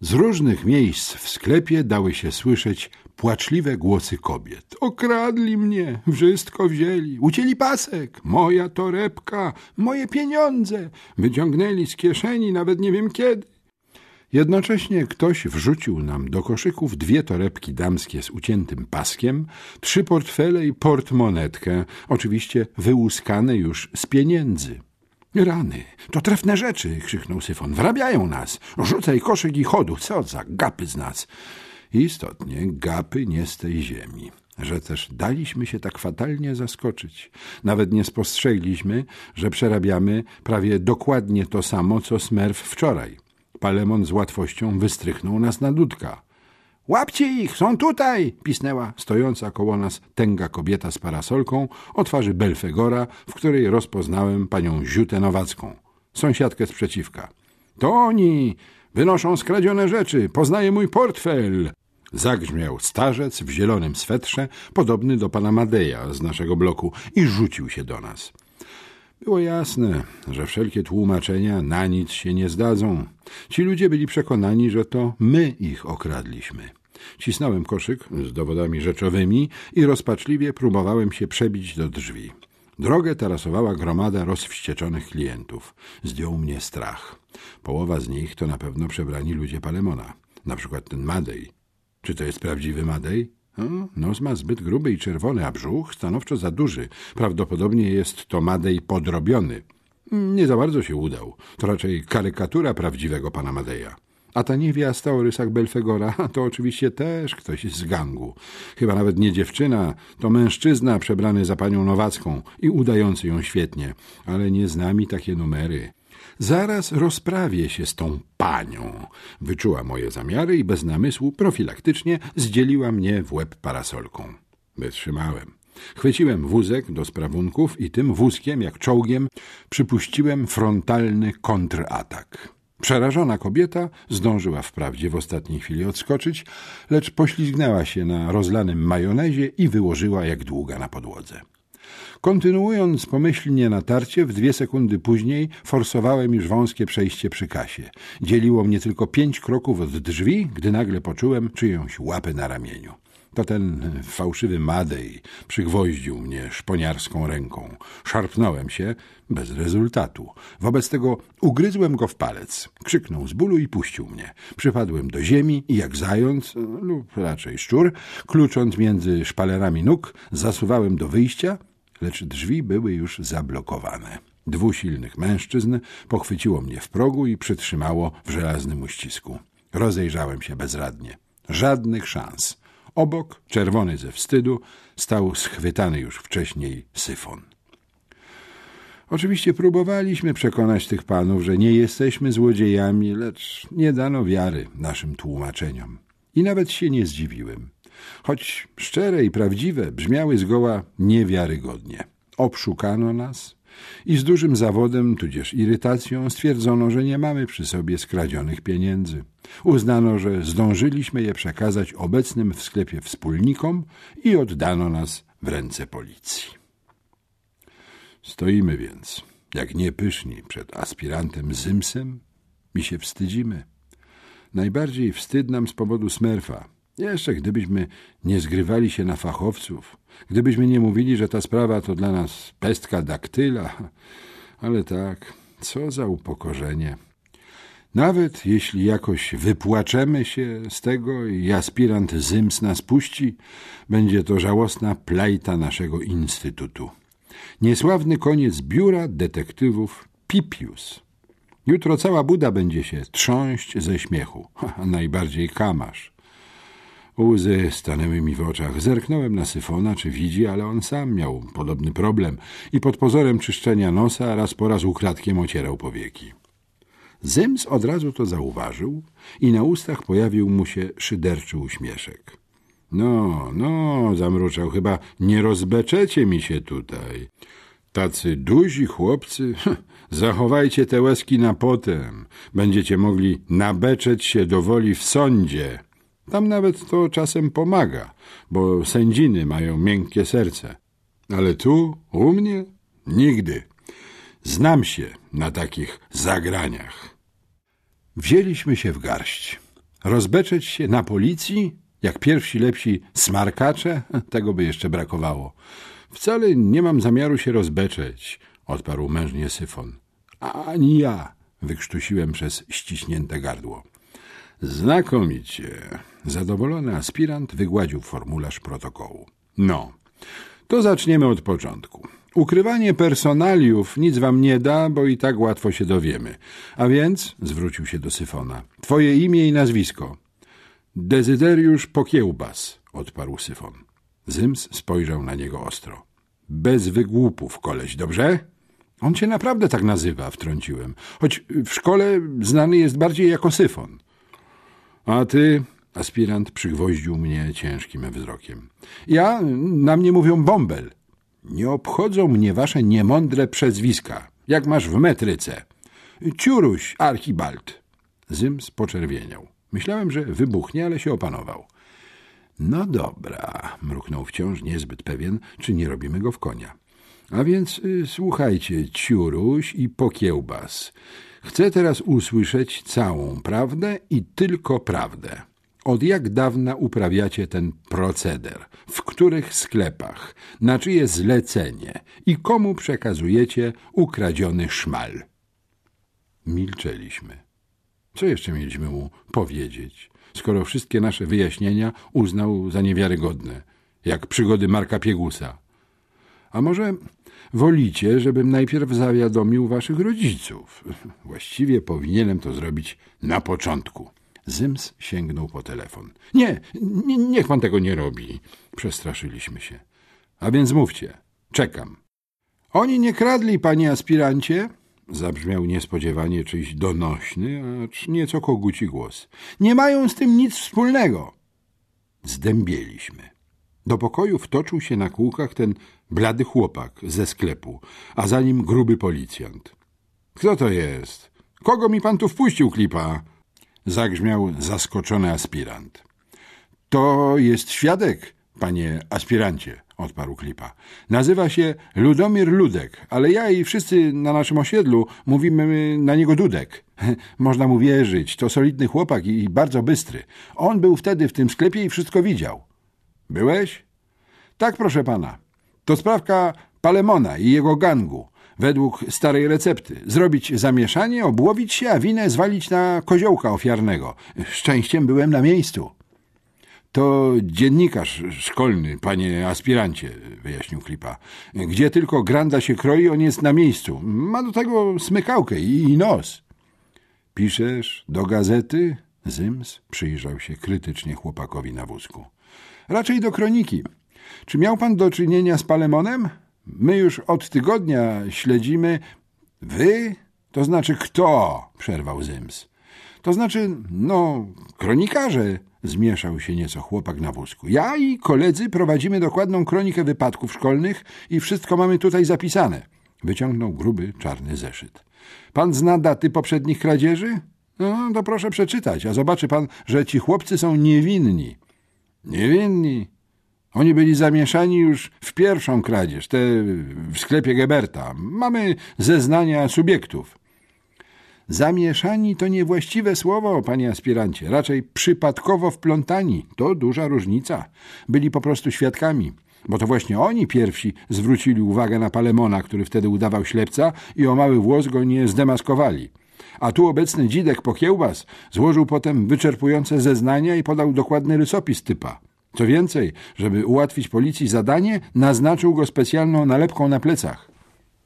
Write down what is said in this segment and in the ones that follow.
Z różnych miejsc w sklepie dały się słyszeć płaczliwe głosy kobiet. Okradli mnie, wszystko wzięli, ucięli pasek, moja torebka, moje pieniądze, wyciągnęli z kieszeni nawet nie wiem kiedy. Jednocześnie ktoś wrzucił nam do koszyków dwie torebki damskie z uciętym paskiem, trzy portfele i portmonetkę, oczywiście wyłuskane już z pieniędzy. Rany, to trefne rzeczy, krzyknął Syfon. Wrabiają nas. Rzucaj koszyk i chodu. Co za gapy z nas. Istotnie, gapy nie z tej ziemi. Że też daliśmy się tak fatalnie zaskoczyć. Nawet nie spostrzegliśmy, że przerabiamy prawie dokładnie to samo, co Smerf wczoraj. Palemon z łatwością wystrychnął nas na dudka. Łapcie ich, są tutaj! pisnęła stojąca koło nas tęga kobieta z parasolką o twarzy Belfegora, w której rozpoznałem panią Ziutę Nowacką, sąsiadkę sprzeciwka. To oni! Wynoszą skradzione rzeczy! Poznaję mój portfel! Zagrzmiał starzec w zielonym swetrze, podobny do pana Madeja z naszego bloku i rzucił się do nas. Było jasne, że wszelkie tłumaczenia na nic się nie zdadzą. Ci ludzie byli przekonani, że to my ich okradliśmy. Cisnąłem koszyk z dowodami rzeczowymi i rozpaczliwie próbowałem się przebić do drzwi. Drogę tarasowała gromada rozwścieczonych klientów. Zdjął mnie strach. Połowa z nich to na pewno przebrani ludzie Palemona. Na przykład ten Madej. Czy to jest prawdziwy Madej? No, nos ma zbyt gruby i czerwony, a brzuch stanowczo za duży. Prawdopodobnie jest to Madej podrobiony. Nie za bardzo się udał. To raczej karykatura prawdziwego pana Madeja. A ta niewiasta o rysach Belfegora to oczywiście też ktoś z gangu. Chyba nawet nie dziewczyna, to mężczyzna przebrany za panią Nowacką i udający ją świetnie. Ale nie z nami takie numery. Zaraz rozprawię się z tą panią. Wyczuła moje zamiary i bez namysłu profilaktycznie zdzieliła mnie w łeb parasolką. Wytrzymałem. Chwyciłem wózek do sprawunków i tym wózkiem, jak czołgiem, przypuściłem frontalny kontratak. Przerażona kobieta zdążyła wprawdzie w ostatniej chwili odskoczyć, lecz poślizgnęła się na rozlanym majonezie i wyłożyła jak długa na podłodze. Kontynuując pomyślnie natarcie, w dwie sekundy później forsowałem już wąskie przejście przy kasie. Dzieliło mnie tylko pięć kroków od drzwi, gdy nagle poczułem czyjąś łapę na ramieniu. To ten fałszywy Madej przygwoździł mnie szponiarską ręką. Szarpnąłem się bez rezultatu. Wobec tego ugryzłem go w palec. Krzyknął z bólu i puścił mnie. Przypadłem do ziemi i jak zając, lub raczej szczur, klucząc między szpalerami nóg, zasuwałem do wyjścia, lecz drzwi były już zablokowane. Dwóch silnych mężczyzn pochwyciło mnie w progu i przytrzymało w żelaznym uścisku. Rozejrzałem się bezradnie. Żadnych szans. Obok, czerwony ze wstydu, stał schwytany już wcześniej syfon. Oczywiście próbowaliśmy przekonać tych panów, że nie jesteśmy złodziejami, lecz nie dano wiary naszym tłumaczeniom. I nawet się nie zdziwiłem. Choć szczere i prawdziwe, brzmiały zgoła niewiarygodnie. Obszukano nas i z dużym zawodem, tudzież irytacją stwierdzono, że nie mamy przy sobie skradzionych pieniędzy. Uznano, że zdążyliśmy je przekazać obecnym w sklepie wspólnikom i oddano nas w ręce policji. Stoimy więc, jak niepyszni, przed aspirantem Zymsem i się wstydzimy. Najbardziej wstyd nam z powodu Smerfa. Jeszcze gdybyśmy nie zgrywali się na fachowców, gdybyśmy nie mówili, że ta sprawa to dla nas pestka daktyla, ale tak, co za upokorzenie. Nawet jeśli jakoś wypłaczemy się z tego i aspirant Zyms nas puści, będzie to żałosna plajta naszego instytutu. Niesławny koniec biura detektywów Pipius. Jutro cała Buda będzie się trząść ze śmiechu, najbardziej Kamasz. Łzy stanęły mi w oczach. Zerknąłem na Syfona, czy widzi, ale on sam miał podobny problem i pod pozorem czyszczenia nosa raz po raz ukradkiem ocierał powieki. Zyms od razu to zauważył i na ustach pojawił mu się szyderczy uśmieszek. No, no, zamruczał, chyba nie rozbeczecie mi się tutaj. Tacy duzi chłopcy, zachowajcie te łezki na potem. Będziecie mogli nabeczeć się do woli w sądzie. Tam nawet to czasem pomaga, bo sędziny mają miękkie serce. Ale tu, u mnie, nigdy. Znam się na takich zagraniach. Wzięliśmy się w garść. Rozbeczeć się na policji, jak pierwsi lepsi smarkacze? Tego by jeszcze brakowało. Wcale nie mam zamiaru się rozbeczeć, odparł mężnie Syfon. Ani ja, wykrztusiłem przez ściśnięte gardło. Znakomicie. Zadowolony aspirant wygładził formularz protokołu. No, to zaczniemy od początku. Ukrywanie personaliów nic wam nie da, bo i tak łatwo się dowiemy. A więc, zwrócił się do Syfona, twoje imię i nazwisko. Dezyderiusz Pokiełbas, odparł Syfon. Zyms spojrzał na niego ostro. Bez wygłupów, koleś, dobrze? On cię naprawdę tak nazywa, wtrąciłem. Choć w szkole znany jest bardziej jako Syfon. A ty, aspirant przygwoździł mnie ciężkim wzrokiem. Ja, na mnie mówią bąbel. Nie obchodzą mnie wasze niemądre przezwiska, jak masz w metryce. Ciuruś, archibald. Zyms poczerwieniał. Myślałem, że wybuchnie, ale się opanował. No dobra, mruknął wciąż niezbyt pewien, czy nie robimy go w konia. A więc y, słuchajcie, ciuruś i pokiełbas. Chcę teraz usłyszeć całą prawdę i tylko prawdę. Od jak dawna uprawiacie ten proceder? W których sklepach? Na czyje zlecenie? I komu przekazujecie ukradziony szmal? Milczeliśmy. Co jeszcze mieliśmy mu powiedzieć, skoro wszystkie nasze wyjaśnienia uznał za niewiarygodne, jak przygody Marka Piegusa? A może wolicie, żebym najpierw zawiadomił waszych rodziców? Właściwie powinienem to zrobić na początku. Zyms sięgnął po telefon. Nie, nie, niech pan tego nie robi. Przestraszyliśmy się. A więc mówcie. Czekam. Oni nie kradli, panie aspirancie? Zabrzmiał niespodziewanie czyjś donośny, acz nieco koguci głos. Nie mają z tym nic wspólnego. Zdębieliśmy. Do pokoju wtoczył się na kółkach ten blady chłopak ze sklepu, a za nim gruby policjant. Kto to jest? Kogo mi pan tu wpuścił, klipa? Zagrzmiał zaskoczony aspirant. To jest świadek, panie aspirancie, odparł Klipa. Nazywa się Ludomir Ludek, ale ja i wszyscy na naszym osiedlu mówimy na niego Dudek. Można mu wierzyć, to solidny chłopak i bardzo bystry. On był wtedy w tym sklepie i wszystko widział. Byłeś? Tak, proszę pana. To sprawka Palemona i jego gangu. Według starej recepty. Zrobić zamieszanie, obłowić się, a winę zwalić na koziołka ofiarnego. Szczęściem byłem na miejscu. To dziennikarz szkolny, panie aspirancie, wyjaśnił Klipa. Gdzie tylko granda się kroi, on jest na miejscu. Ma do tego smykałkę i, nos. Piszesz do gazety? Zyms przyjrzał się krytycznie chłopakowi na wózku. Raczej do kroniki. Czy miał pan do czynienia z Palemonem? My już od tygodnia śledzimy. Wy? To znaczy kto? przerwał Zyms. To znaczy, no, kronikarze, zmieszał się nieco chłopak na wózku. Ja i koledzy prowadzimy dokładną kronikę wypadków szkolnych i wszystko mamy tutaj zapisane. Wyciągnął gruby, czarny zeszyt. Pan zna daty poprzednich kradzieży? No, to proszę przeczytać, a zobaczy pan, że ci chłopcy są niewinni. Niewinni? Oni byli zamieszani już w pierwszą kradzież, te w sklepie Geberta. Mamy zeznania subiektów. Zamieszani to niewłaściwe słowo, panie aspirancie. Raczej przypadkowo wplątani. To duża różnica. Byli po prostu świadkami. Bo to właśnie oni pierwsi zwrócili uwagę na Palemona, który wtedy udawał ślepca i o mały włos go nie zdemaskowali. A tu obecny dzidek po kiełbas złożył potem wyczerpujące zeznania i podał dokładny rysopis typa. Co więcej, żeby ułatwić policji zadanie, naznaczył go specjalną nalepką na plecach.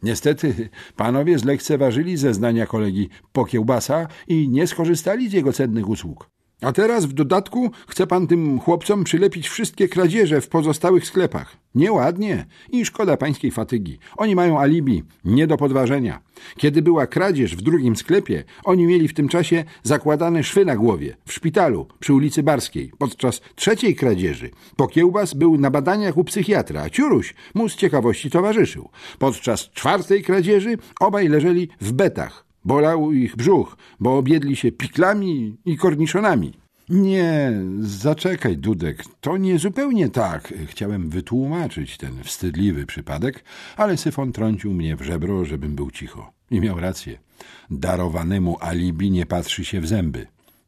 Niestety, panowie zlekceważyli zeznania kolegi Pokiełbasa i nie skorzystali z jego cennych usług. A teraz w dodatku chce pan tym chłopcom przylepić wszystkie kradzieże w pozostałych sklepach. Nieładnie i szkoda pańskiej fatygi. Oni mają alibi, nie do podważenia. Kiedy była kradzież w drugim sklepie, oni mieli w tym czasie zakładane szwy na głowie w szpitalu przy ulicy Barskiej. Podczas trzeciej kradzieży Pokiełbas był na badaniach u psychiatra, a Ciuruś mu z ciekawości towarzyszył. Podczas czwartej kradzieży obaj leżeli w betach Bolał ich brzuch, bo objedli się piklami i korniszonami. Nie, zaczekaj, Dudek, to nie zupełnie tak. Chciałem wytłumaczyć ten wstydliwy przypadek, ale Syfon trącił mnie w żebro, żebym był cicho. I miał rację. Darowanemu alibi nie patrzy się w zęby.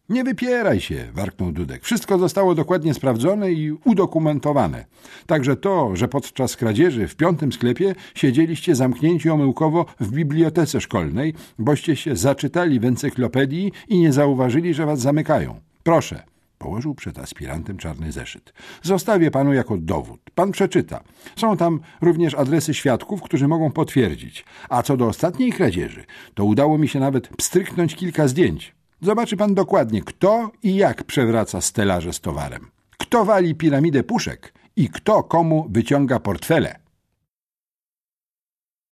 Nie wypieraj się, warknął Dudek. Wszystko zostało dokładnie sprawdzone i udokumentowane. Także to, że podczas kradzieży w piątym sklepie siedzieliście zamknięci omyłkowo w bibliotece szkolnej, boście się zaczytali w encyklopedii i nie zauważyli, że was zamykają. Proszę. Położył przed aspirantem czarny zeszyt. Zostawię panu jako dowód. Pan przeczyta. Są tam również adresy świadków, którzy mogą potwierdzić. A co do ostatniej kradzieży, to udało mi się nawet pstryknąć kilka zdjęć. Zobaczy pan dokładnie, kto i jak przewraca stelaże z towarem. Kto wali piramidę puszek i kto komu wyciąga portfele.